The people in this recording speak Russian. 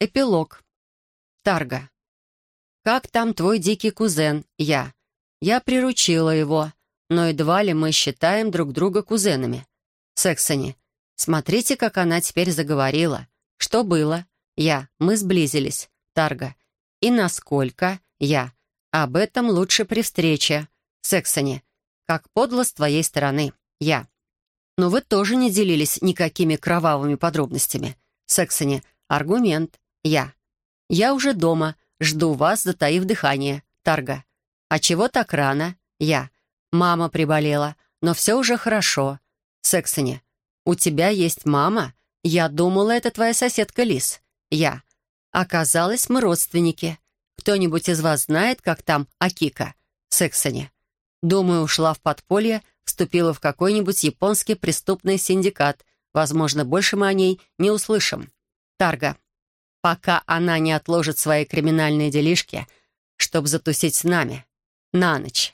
Эпилог. Тарга. «Как там твой дикий кузен, я?» «Я приручила его, но едва ли мы считаем друг друга кузенами». Сексони. «Смотрите, как она теперь заговорила. Что было?» «Я. Мы сблизились». Тарга. «И насколько?» «Я. Об этом лучше при встрече». Сексони. «Как подло с твоей стороны». «Я». «Но вы тоже не делились никакими кровавыми подробностями». Сексони. «Аргумент». «Я». «Я уже дома. Жду вас, затаив дыхание». Тарга. «А чего так рано?» «Я». «Мама приболела, но все уже хорошо». Сексони. «У тебя есть мама? Я думала, это твоя соседка Лис». «Я». «Оказалось, мы родственники. Кто-нибудь из вас знает, как там Акика?» Сексони. «Думаю, ушла в подполье, вступила в какой-нибудь японский преступный синдикат. Возможно, больше мы о ней не услышим». Тарга пока она не отложит свои криминальные делишки, чтобы затусить с нами. На ночь.